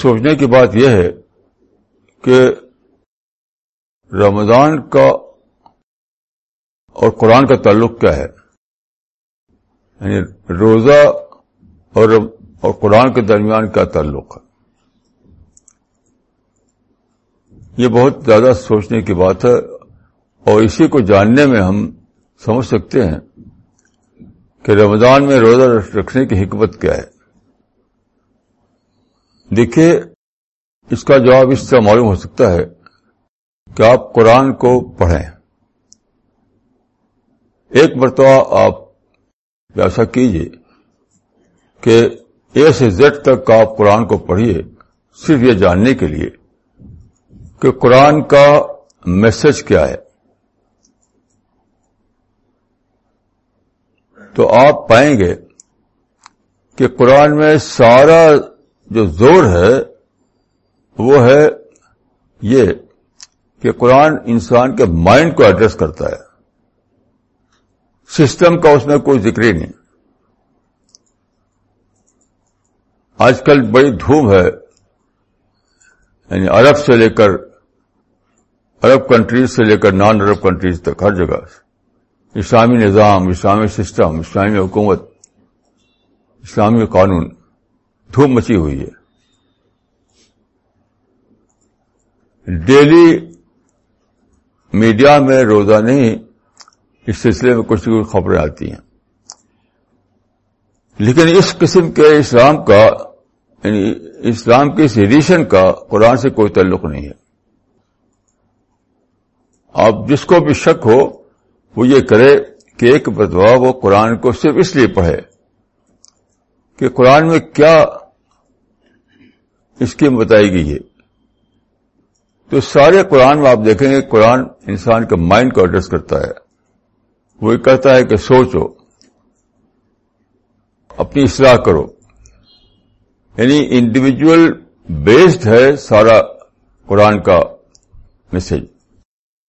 سوچنے کی بات یہ ہے کہ رمضان کا اور قرآن کا تعلق کیا ہے؟ یعنی روزہ اور اور قرآن کے درمیان کیا تعلق ہے؟ یہ بہت زیادہ سوچنے کی بات ہے اور اسی کو جاننے میں ہم سمجھ سکتے ہیں کہ رمضان میں روزہ رکھنے کی حکمت کیا ہے۔ دیکھیے، اس کا جواب اس سے معلوم ہو سکتا ہے کہ آپ قرآن کو پڑھیں۔ ایک مرتبہ آپ ایسا کیجیے کہ اے سے زیڈ تک آپ قرآن کو پڑھیے، صرف یہ جاننے کے لیے کہ قرآن کا میسج کیا ہے۔ تو آپ پائیں گے کہ قرآن میں سارا جو زور ہے، وہ ہے یہ کہ قرآن انسان کے مائنڈ کو ایڈریس کرتا ہے۔ سسٹم کا اس میں کوئی ذکر ہی نہیں۔ آج کل بڑی دھوم ہے یعنی عرب سے لے کر عرب کنٹریز سے لے کر نان عرب کنٹریز تک، ہر جگہ۔ اسلامی نظام، اسلامی سسٹم اسلامی حکومت، اسلامی قانون۔ دھوم مچی ہوئی ہے۔ ڈیلی میڈیا میں روزہ نہیں اس سلسلے میں کچھ کچھ خبریں آتی ہیں۔ لیکن اس قسم کے اسلام کا یعنی اسلام کی اس ایڈیشن کا قرآن سے کوئی تعلق نہیں ہے۔ آپ جس کو بھی شک ہو، وہ یہ کرے کہ ایک بدوا وہ قرآن کو صرف اس لیے پڑھے کہ قرآن میں کیا اسکیم بتائی گئی ہے۔ تو سارے قرآن میں آپ دیکھیں گے، قرآن انسان کے مائنڈ کو ایڈریس کرتا ہے۔ وہ کہتا ہے کہ سوچو، اپنی اصلاح کرو۔ یعنی انڈیویجل بیسڈ ہے سارا قرآن کا میسج